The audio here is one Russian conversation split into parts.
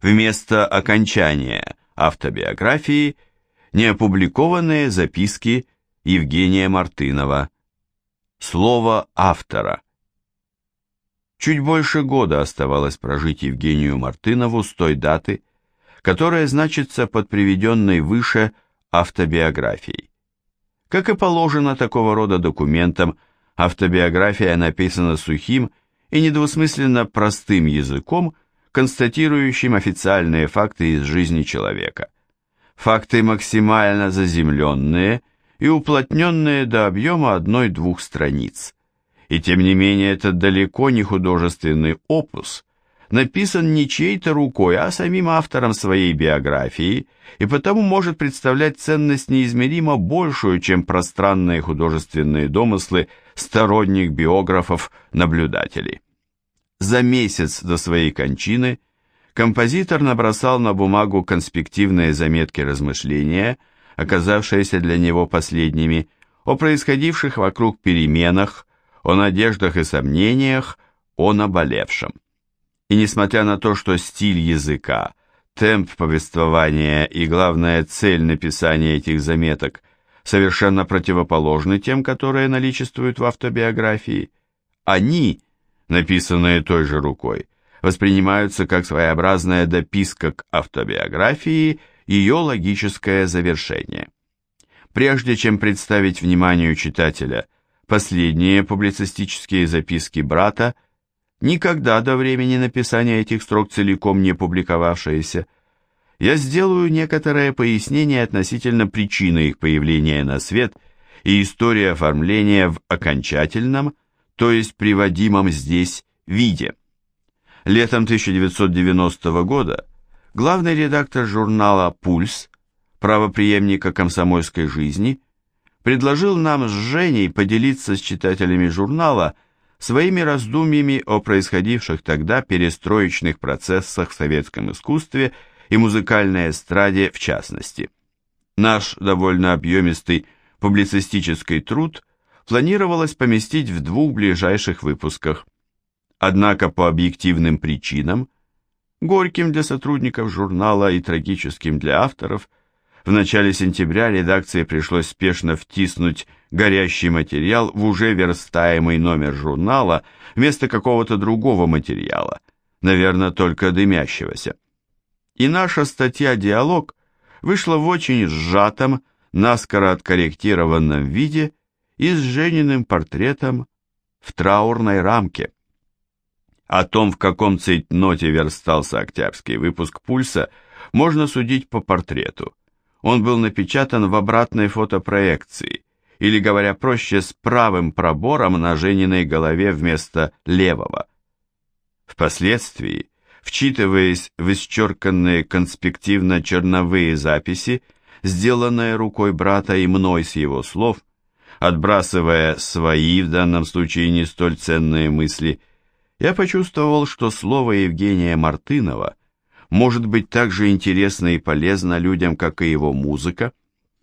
Вместо окончания автобиографии неопубликованные записки Евгения Мартынова. Слово автора. Чуть больше года оставалось прожить Евгению Мартынову с той даты, которая значится под приведенной выше автобиографией. Как и положено такого рода документам, автобиография написана сухим и недвусмысленно простым языком, констатирующим официальные факты из жизни человека. Факты максимально заземленные и уплотненные до объема одной-двух страниц. И тем не менее это далеко не художественный опус, написан не чьей-то рукой, а самим автором своей биографии, и потому может представлять ценность неизмеримо большую, чем пространные художественные домыслы сторонних биографов-наблюдателей. За месяц до своей кончины композитор набросал на бумагу конспективные заметки размышления, оказавшиеся для него последними, о происходивших вокруг переменах, о надеждах и сомнениях, о наболевшем. И несмотря на то, что стиль языка, темп повествования и главная цель написания этих заметок совершенно противоположны тем, которые наличествуют в автобиографии, они, написанные той же рукой, воспринимаются как своеобразная дописка к автобиографии, ее логическое завершение. Прежде чем представить вниманию читателя последние публицистические записки брата, никогда до времени написания этих строк целиком не публиковавшиеся, я сделаю некоторое пояснение относительно причины их появления на свет и истории оформления в окончательном, то есть приводимом здесь, виде. Летом 1990 года главный редактор журнала «Пульс», правоприемника комсомольской жизни, предложил нам с Женей поделиться с читателями журнала – своими раздумьями о происходивших тогда перестроечных процессах в советском искусстве и музыкальной эстраде в частности. Наш довольно объемистый публицистический труд планировалось поместить в двух ближайших выпусках. Однако по объективным причинам, горьким для сотрудников журнала и трагическим для авторов, в начале сентября редакции пришлось спешно втиснуть горящий материал в уже верстаемый номер журнала вместо какого-то другого материала, наверное, только дымящегося. И наша статья-диалог вышла в очень сжатом, наскоро откорректированном виде и с Жениным портретом в траурной рамке. О том, в каком цейтноте верстался октябрьский выпуск «Пульса», можно судить по портрету – он был напечатан в обратной фотопроекции, или, говоря проще, с правым пробором на Жениной голове вместо левого. Впоследствии, вчитываясь в исчерканные конспективно-черновые записи, сделанные рукой брата и мной с его слов, отбрасывая свои, в данном случае не столь ценные мысли, я почувствовал, что слово Евгения Мартынова может быть так же интересно и полезно людям, как и его музыка,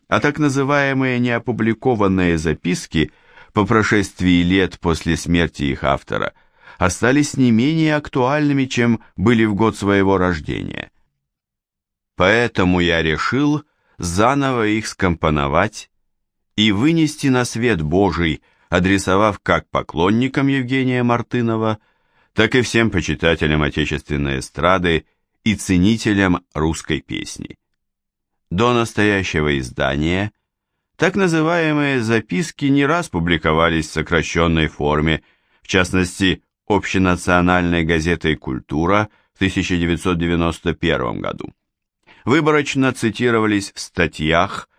а так называемые неопубликованные записки по прошествии лет после смерти их автора остались не менее актуальными, чем были в год своего рождения. Поэтому я решил заново их скомпоновать и вынести на свет Божий, адресовав как поклонникам Евгения Мартынова, так и всем почитателям отечественной эстрады и ценителям русской песни. До настоящего издания так называемые записки не раз публиковались в сокращенной форме, в частности, общенациональной газетой «Культура» в 1991 году. Выборочно цитировались в статьях,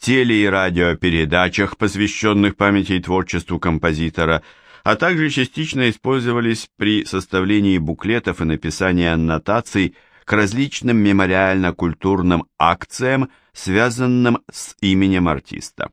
теле- и радиопередачах, посвященных памяти и творчеству композитора, а также частично использовались при составлении буклетов и написании аннотаций к различным мемориально-культурным акциям, связанным с именем артиста.